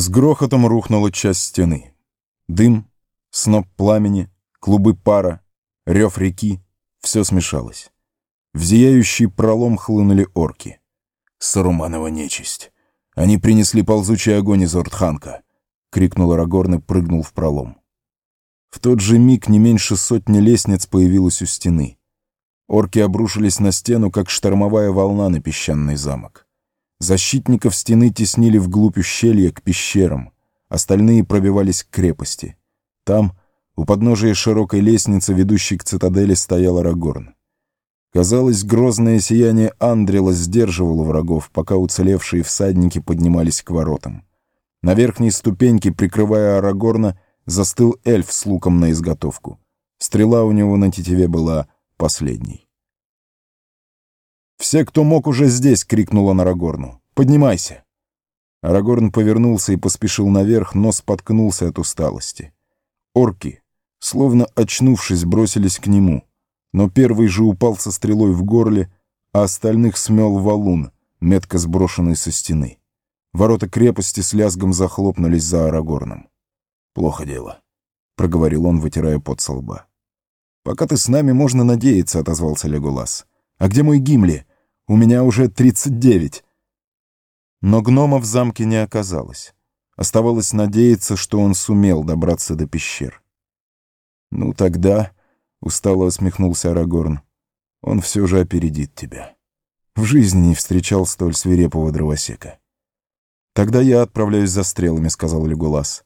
С грохотом рухнула часть стены. Дым, сноп пламени, клубы пара, рев реки — все смешалось. В зияющий пролом хлынули орки. «Саруманова нечисть! Они принесли ползучий огонь из Ортханка!» — крикнул Арагорн и прыгнул в пролом. В тот же миг не меньше сотни лестниц появилось у стены. Орки обрушились на стену, как штормовая волна на песчаный замок. Защитников стены теснили вглубь ущелья к пещерам, остальные пробивались к крепости. Там, у подножия широкой лестницы, ведущей к цитадели, стоял Арагорн. Казалось, грозное сияние Андрела сдерживало врагов, пока уцелевшие всадники поднимались к воротам. На верхней ступеньке, прикрывая Арагорна, застыл эльф с луком на изготовку. Стрела у него на тетиве была последней. «Все, кто мог, уже здесь!» — крикнул он Арагорну. «Поднимайся!» Арагорн повернулся и поспешил наверх, но споткнулся от усталости. Орки, словно очнувшись, бросились к нему, но первый же упал со стрелой в горле, а остальных смел валун, метко сброшенный со стены. Ворота крепости с лязгом захлопнулись за Арагорном. «Плохо дело», — проговорил он, вытирая пот со лба. «Пока ты с нами, можно надеяться», — отозвался Легулас. «А где мой Гимли? У меня уже тридцать девять». Но гнома в замке не оказалось. Оставалось надеяться, что он сумел добраться до пещер. «Ну тогда», — устало усмехнулся Арагорн, — «он все же опередит тебя. В жизни не встречал столь свирепого дровосека». «Тогда я отправляюсь за стрелами», — сказал Легулас.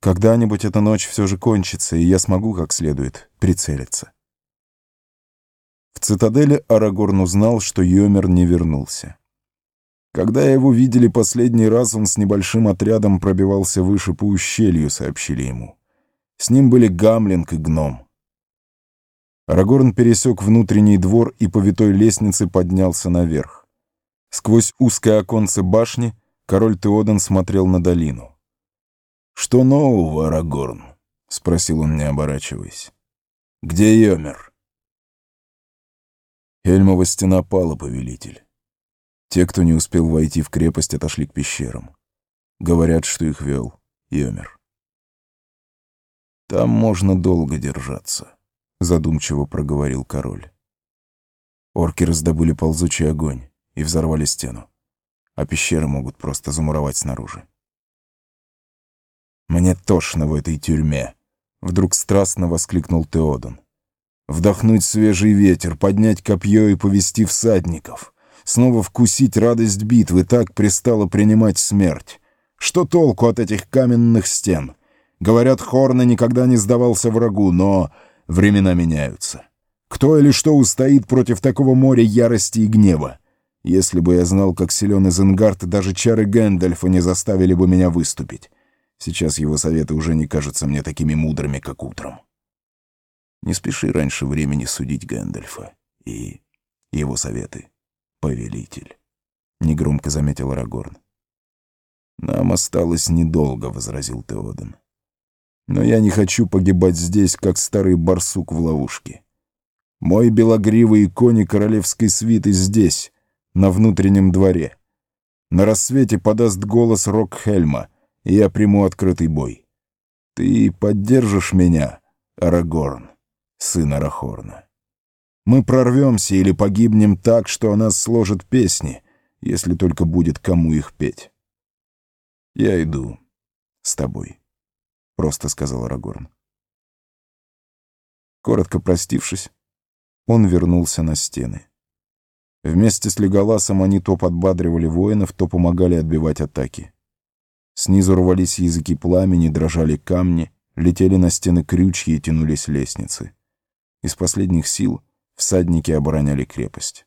«Когда-нибудь эта ночь все же кончится, и я смогу как следует прицелиться». В цитадели Арагорн узнал, что Йомер не вернулся. Когда его видели последний раз, он с небольшим отрядом пробивался выше по ущелью, сообщили ему. С ним были Гамлинг и гном. Арагорн пересек внутренний двор и по витой лестнице поднялся наверх. Сквозь узкое оконце башни король Теодан смотрел на долину. «Что нового, Арагорн?» — спросил он, не оборачиваясь. «Где Йомер?» Эльмова стена пала, повелитель. Те, кто не успел войти в крепость, отошли к пещерам. Говорят, что их вел Йомер. «Там можно долго держаться», — задумчиво проговорил король. Орки раздобыли ползучий огонь и взорвали стену, а пещеры могут просто замуровать снаружи. «Мне тошно в этой тюрьме», — вдруг страстно воскликнул Теодон. Вдохнуть свежий ветер, поднять копье и повести всадников. Снова вкусить радость битвы, так пристало принимать смерть. Что толку от этих каменных стен? Говорят, Хорна никогда не сдавался врагу, но времена меняются. Кто или что устоит против такого моря ярости и гнева? Если бы я знал, как силен Изенгард, даже чары Гэндальфа не заставили бы меня выступить. Сейчас его советы уже не кажутся мне такими мудрыми, как утром. Не спеши раньше времени судить Гэндальфа и его советы, повелитель. Негромко заметил Арагорн. «Нам осталось недолго», — возразил Теоден. «Но я не хочу погибать здесь, как старый барсук в ловушке. Мой белогривый кони королевской свиты здесь, на внутреннем дворе. На рассвете подаст голос Рокхельма, и я приму открытый бой. Ты поддержишь меня, Арагорн?» Сын Арахорна. Мы прорвемся или погибнем так, что о нас сложат песни, если только будет кому их петь. Я иду с тобой, — просто сказал Арагорн. Коротко простившись, он вернулся на стены. Вместе с Леголасом они то подбадривали воинов, то помогали отбивать атаки. Снизу рвались языки пламени, дрожали камни, летели на стены крючья и тянулись лестницы. Из последних сил всадники обороняли крепость.